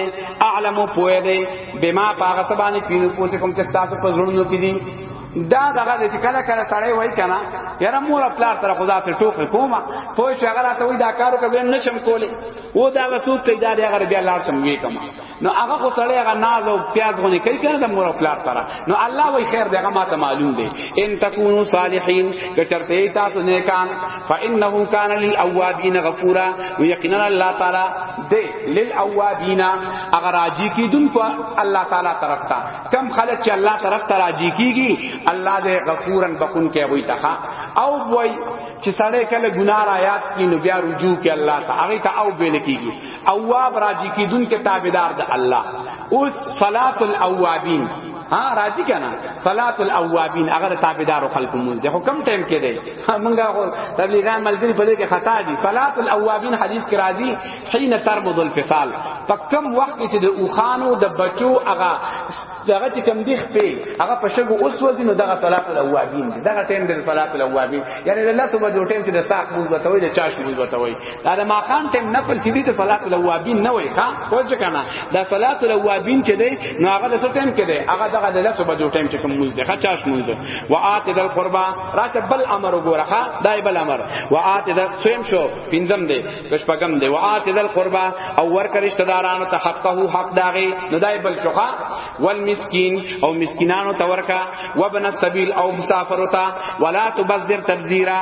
اعلم پوهه دې بما پاغه باندې فی نفوسکم چې تاسو په زړونو کې دي دا دغه د کله کله سړی وای کنه یاره مور خپل تر خدا ته ټوکې کومه پوه شو هغه راته وای دا کارو کوي نشم کولې او دا هغه څوک پیدا دی هغه بیا لار سم وی کما نو هغه خو سړی هغه ناز او پیاز غونې کوي کنه د مور خپل سره نو الله وای خیر دغه ما ته معلوم دی ان تکونو صالحین که چرته تاسو نیکان فانه کان للاوابین غفورا ویقینا الله تعالی دی للاوابین اگر راجی کی دن کو الله تعالی طرف تا کم خلق چې الله طرف ته راجی کیږي الله دې غفورن بخون کې وي تخا او وای چې سړی کله ګناه را یاد کړي نو بیا رجوع کوي الله ته هغه ته او ویل کیږي اواب راضی کیدون کې تابعدار د الله اوس صلات الاوابین ها راضی کنا صلات الاوابین اگر تابعدار خلق مونږ د حکم ټیم کې دی مونږه خو تبلیغان ملګری په دې کې خطا دي صلات الاوابین حدیث کې راضی حين ترمض الفصال پکم وخت چې د اوخانو د بچو هغه دغه چې کم دی خپې هغه په شګو اوس وځي نو دغه صلات الاوابین دی دغه ټیم دی صلات الاوابین یعنی د لاسو بجو ټیم چې د ساق موږ بتوي د چاش موږ بتوي دا د ماقام ټیم نه پر چې دی ته صلات الاوابین نه وای ښا پوهځ کنه دا صلات الاوابین چې دی نو هغه د څه ټیم کې دی هغه دغه د لاسو بجو ټیم چې کم موږ دی ښا چاش موږ دی وآت ذل قربا راشه بل امر وګوره ښا دای بل امر وآت ذل سویم شو پینځم دی شپږم دی وعات ذل قربا او ورکه رشتہ دارانو ته حقه حق داغي نو دای بل شوخه والمسکین او مسکینانو ته ورکا وابن السبیل او مسافر ته ولا تبذر تبذیرا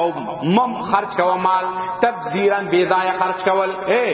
او مم خرج کوا مال تبذیرا بی ضایع خرج کول اے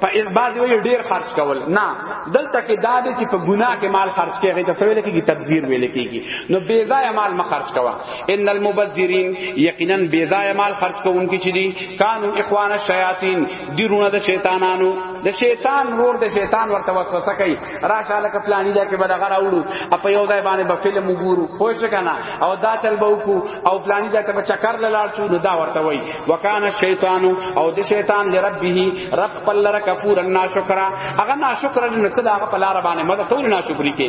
په بعض وی ډیر خرج کول نه دلته کې دا دي چې په ګناه کې مال خرج کیږي ته ویل کېږي تبذیر ویل کېږي نو بی ضایع مال مخ خرج کوا ان المبذرین یقینا بیزای مال خرج کوونکی چې دي کانو اخوان الشیاطین دی رونه د شیطانانو د شیطان نور د شیطان ورته وسوسه کوي راشه لکه پلاني دا کې به دغه راوړو په یو ځای باندې به فلم وګورو خو څه کنه او دا چل به وکړو او پلاني دا ته به چکر لاړ شو نو دا ورته وای وکانا شیطان او د شیطان لربه رب پلر کفور الناشکرا هغه ناشکر نه ته دا په لار باندې مده ټول ناشکری کې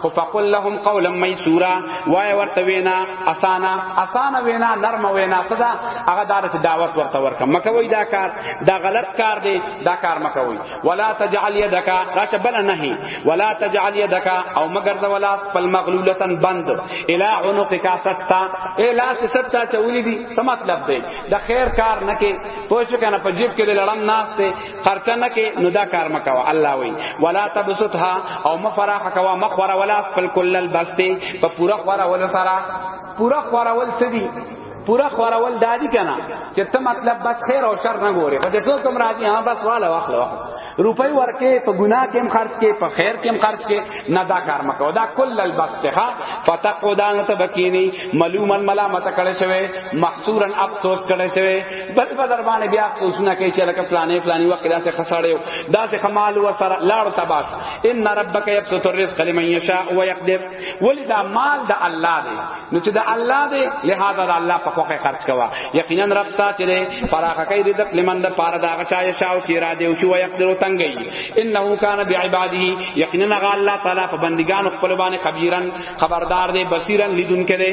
خو فقل لهم قولا ميسورا وای ورته وینا اسانا اسانا وینا نرم وینا صدا هغه دار چې دعوت ورته ورکم مکوي دا کار دا غلط کار دی دا کار مکوي ولا تجعل يدك راچ بل نه ولا تجعل يدك او مگر ذ ولا فل مغلولتن بند الى عنقك ستا الا ستا چولی دی سم مطلب دی د خیر کار نه کې پوښ کنه په جیب کې لړم ناس ته خرچنه کې نو دا کار مکوا الله وی ولا تبسطها او مفراح کوا مخوره ولا خپل کل البسته په پورا خوره ول سره پورا خوره ول سدي پورا خورول دادی کنا چې ته مطلب بس خیر او شر نه ګوره په دې څو کوم راځي ها بس والا واخله واخله روپۍ ورکه په ګناه کې خرج کې په خیر کې خرج کې نه دا کار مکو دا کل البستها فتقودان تبکینی ملومن ملامت کړه شوی محصورن افسوس کړه شوی بل په در باندې بیا افسوسونه کوي چې لکه فلانه فلاني وخت داسې خسړیو داسې خمال و سره لاړ تباک ان ربک یبسط الرزق لمن یشاء و یقدر ولی دا مال د الله دی نو چې د الله دی لہذا د الله په خوخه خرج کوا یقینا رب تا چې فراخ کوي رزق لمن د پاره دا غچا یشاء چې را دی او چې و یقدر تنګي انه کان بعباده یقینا غ الله تعالی په بندگان خپل باندې خبيرن خبردار دی بصیرن لیدونکو دی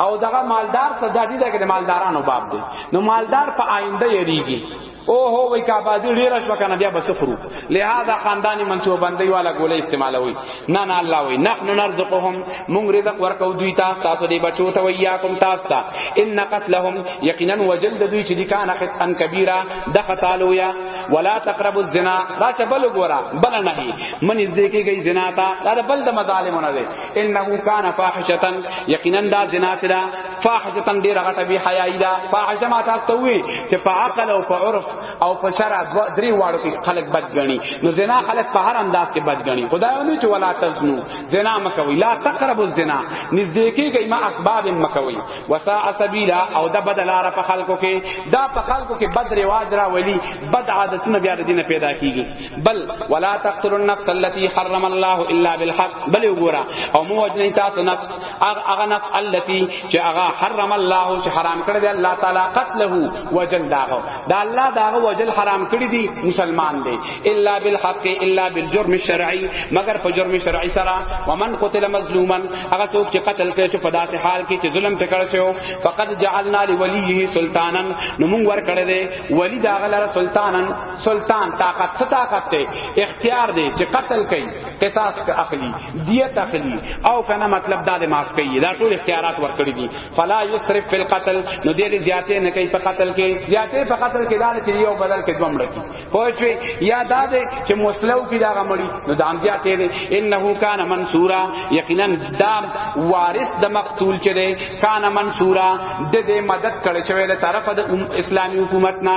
او دغه مالدار سزا دي دغه مالدارانو باب دی نو مالدار په آینده یریږي او هو وی کا بازی ډیر شو کنه بیا بس خرو لہذا خاندانی منصوب بندي والا ګوله استعمالوي نه نه الله وی نحن نرزقهم مونږ رزق ورکو دوی ته تاسو دې بچو ته ویاکم تاسو ته ان قتلهم یقینا وجل دوی چې دي کان خطا کبیره د خطالو یا ولا تقربوا الزنا دا چې بل ګورا بل نه منځ دې کېږي زنا ته دا بل د مظالمونه انه کان فاحشتا یقینا دا زنا سره فاحشتا ډیر غټه بی حیاي دا فاحشه ما تاسو ته وی چې په عقل او په عرف او په شرع درې واړو کې خلق بد غني نو زنا خلق په هر انداز کې بد غني خدای نو چې ولا تزنو زنا مکوي لا تقربوا الزنا نزدیکی گئی ما اسباب مکوي وسا سبیلا او دا بدلاره په خلکو کې دا په خلکو کې بد رواج را ولي بد عادتونه بیا دینه پیدا کیږي بل ولا تقتل النفس التي حرم الله الا بالحق بل وګورا او مو وجنی تاسو نفس اغه نفس التي چې اغه حرم الله چې حرام کړی دی الله تعالی قتله وجل داغه دا الله داغه وجل حرام کړی دی مسلمان دی الا بالحق الا بالجرم الشرعي مگر په جرم شرعي سره ومن قتل مظلوما اغه څوک چې قتل کړي چې په داسې حال کې چې ظلم پکړ شو فقد جعلنا لوليه سلطانا نو موږ ور کړی دی ولی داغه لره سلطانا سلطان طاقت څه طاقت دی اختیار دی چې قتل کوي قصاص اخلي دیت اخلي او کنه مطلب دا د معاف کوي دا ټول اختیارات ورکړي دي فلا یسرف فی القتل نو دې زیاتې نه کوي په قتل کې زیاتې په قتل کې دا چې یو بدل کې دوم لکی پوه شئ یا دا دی چې مسلو کې دا غمړي نو دام زیاتې دی انه کان منصورا یقینا دام وارث د مقتول چې دی کان منصورا د دې مدد کړي شوی له طرفه د اسلامي حکومت نه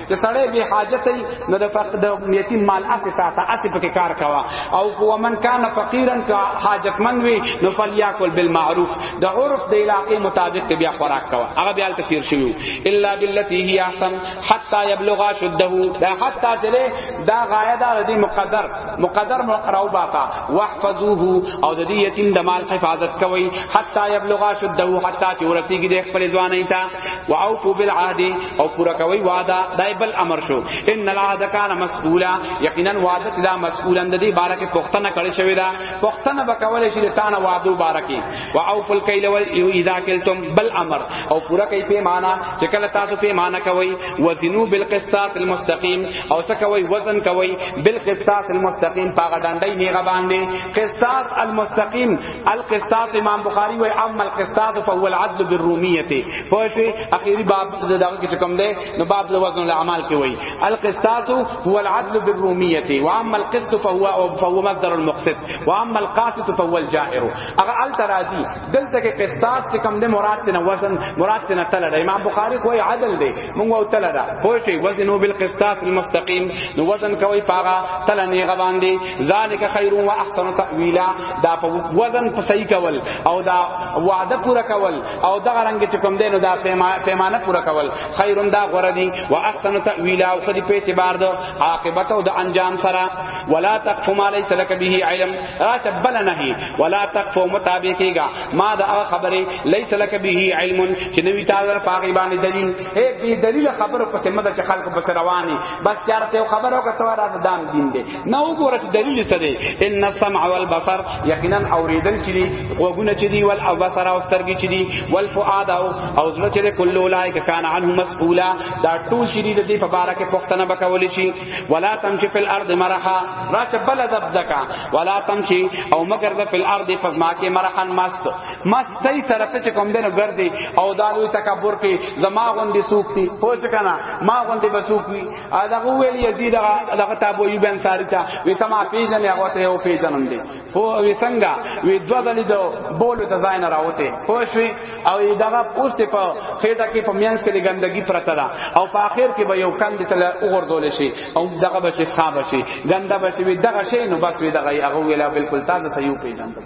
چې سړی به حاجت ای نو د فقر د یتیم مال اسی ساته اسی پکې کار کوا او کو من کان فقیرا کا حاجتمن وی نو فلیاکل بالمعروف د عرف د علاقې مطابق ته بیا خوراک کوا هغه بیا ته تیر شوی الا بالتی هی احسن حتا یبلغ شده دا حتا چلے دا غایه دا ردی مقدر مقدر مقراو باتا واحفظوه او د دې یتیم د مال حفاظت کوي حتا یبلغ شده حتا چې ورسیږي د خپل ځواني ته واوفوا بالعهد او پورا کوي وعده دای بل امر شو ان العهد کان مسئولا یقینا وعده چې دا مسئولا د دې باره کې پښتنه کړی شوی دا پښتنه وکول شي د تانه وعده باره کې واوفوا الكيل واذا كلتم بل امر او پورا کوي پیمانه چې کله تاسو پیمانه کوي وزنوا بالقسطاس المستقيم او څه کوي وزن کوي بالقسطاس المستقيم پاغه ډنډي نیغه باندې قسطاس المستقيم القسطاس امام بخاری وای اما القسطاس فهو العدل بالرومیه پوه شو اخیری باب دغه کې کوم دی نو باب د وزن الاعمال کې وای القسطاس هو العدل بالرومیه واما القسط فهو فهو مصدر المقسط واما القاسط فهو الجائر اغه الترازی دلته کې قسطاس چې کوم دی مراد تن وزن مراد تن تل دی امام بخاری کوی عدل دی مونږ او تل دا پوه شو وزنو بالقسطاس المستقیم نو وزن کوي پاغه تل نه غوان دی ذالک خیر و احسن تاویلا دا په وزن په صحیح کول او دا وعده پورا کول او دا رنگ چې کوم دینو دا پیمانه پورا کول خیر دا غره دی و احسن تاویلا او خدي په اعتبار دو عاقبت او د انجام سره ولا تقف ما ليس لك به علم را تبل نهي ولا تقف مطابقيگا ما دا خبره ليس لك به علم چې نوی تعالی پاګی باندې دلیل اے بی دلیل خبره په سمه د خلکو په رواني بس چارته خبرو کا توارا دام دین دی نو وګوره چې دلیل څه دی ان السمع والبصر یقینا اوریدل چې دی غوګونه چې دی ول او بصر او سترګې چې دی ول فؤاد او او زړه چې دی کله اولایک کان عنه مسئولا دا ټول چې دی د دې په باره کې پښتنه بکول شي ولا تمشي فی الارض مرحا را چې بل دبدکا ولا تمشي او مگر د فی الارض فزما کې مرحا مست مست صحیح سره ته چې کوم دنه ګرځي او دالو تکبر کې زما غوندې سوکتی پوه څه کنه ما غوندې بسوک وی دغه ویل یزید دغه تابو ایوب انصاری ته وی تما پیژنې هغه ته یو پیژنم دی خو وی څنګه وی دوه غلی دو بولو د ځای نه راوته خو شوی او دغه پوسټ په خېټه کې په میانس کې ګندګي پرته ده او په اخر کې به یو کند تل وګرځول شي او دغه به چې صاحب شي ګنده به شي دغه شی نو بس وی دغه هغه ویلا بالکل تازه سيو پیژندل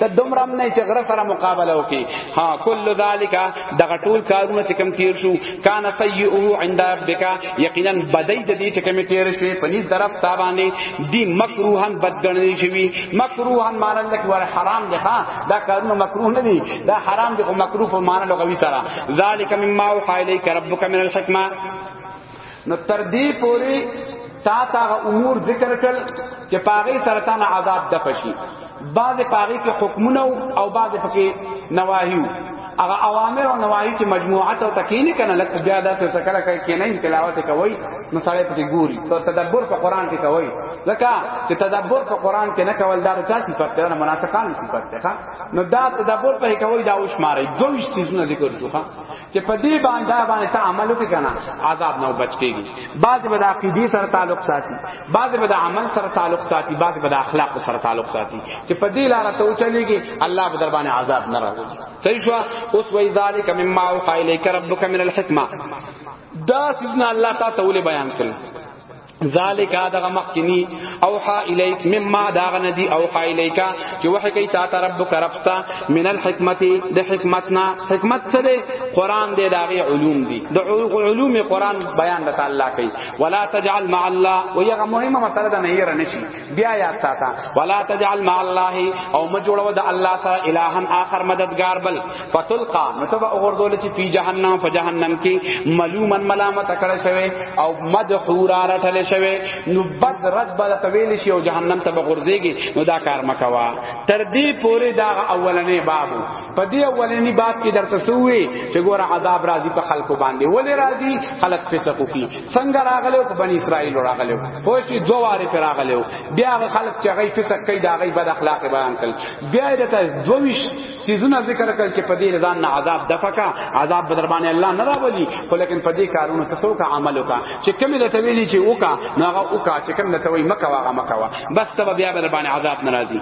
ته دومره نه چې غره سره مقابله وکي ها کل ذالک دغه ټول کارونه چې کم تیر شو کان سیئه عند ربک یقینا بدای د دې چې کم تیر شي پنځ طرف تا باندې دی مکروهن بدګنی شوی مکروهن مانن لک ور حرام ده ها دا کارونه مکروه نه دي دا حرام دي او مکروه په معنی لغوي سره ذالک مما وحی الیک ربک من الحکمه نو تر دې پوري تا تا امور ذکر کړ چې پاغي سرطان عذاب د پشي بعض پاغي کې حکمونه او بعض پکې نواهیو هغه اوامر او نواهی چې مجموعات او تکینه کنه لکه بیا داسې څه کله کوي کې نه تلاوت کوي نو سړی پکې ګوري څو تدبر په قران کې کوي لکه چې تدبر په قران کې نه کول دا چا صفات ده منافقان صفات ده نو دا تدبر په کوي دا اوس ماري دوه چیزونه ذکر شو چې په دې باندې باندې ته عمل وکړي کنه عذاب نه بچ کیږي بعض به د عقیدې سره تعلق ساتي بعض به د عمل سره تعلق ساتي بعض به د اخلاق سره تعلق ساتي چې په دې لار ته وچلېږي الله به در باندې عذاب نه راوړي صحیح شو اوس وای ذالک مما اوقع الیک ربک من الحکمه دا سیدنا الله تعالی بیان کړ ذالک دغه مخکنی او حا الیک مما داغ ندی او حا الیکا چې وحی کوي تا ته رب کربتا من الحکمت د حکمتنا حکمت سره قران دې داغه علوم دي د علوم قران بیان د تعالی کوي ولا تجعل مع الله ویغه مهمه مسله ده نه یې رنشي بیا یاد ساته ولا تجعل مع الله او ما جوړو د الله سره الہن اخر مددگار بل فتلقا نو تبا اوردول چې پی جهنم په جهنم کې ملومن ملامت کړه شوی او مدحورا رټل شوی نو بد رد بد طویل شي او جهنم ته بغورځيږي نو دا کار مکوا تر دې پوری دا اولنې بابو په دې اولنی باب کې درته سوې چې ګوره عذاب راځي په خلکو باندې ولې راځي خلک فسق کوي څنګه راغلو په بنی اسرائیل راغلو خو چې دوه واره پر راغلو بیا خلک چې غي فسق کوي دا غي بد اخلاق بیان کړي بیا د دویش سيزونه ذکر کړي چې په دې رضان نه عذاب دفقا عذاب بدربان الله نه راولي خو لیکن په دې کارونو تاسو کا عمل وکا چې کوم د تویلی چې وکا نو هغه وکا چې کوم د توي مکوا هغه مکوا بس تب بیا بدربان عذاب ناراضي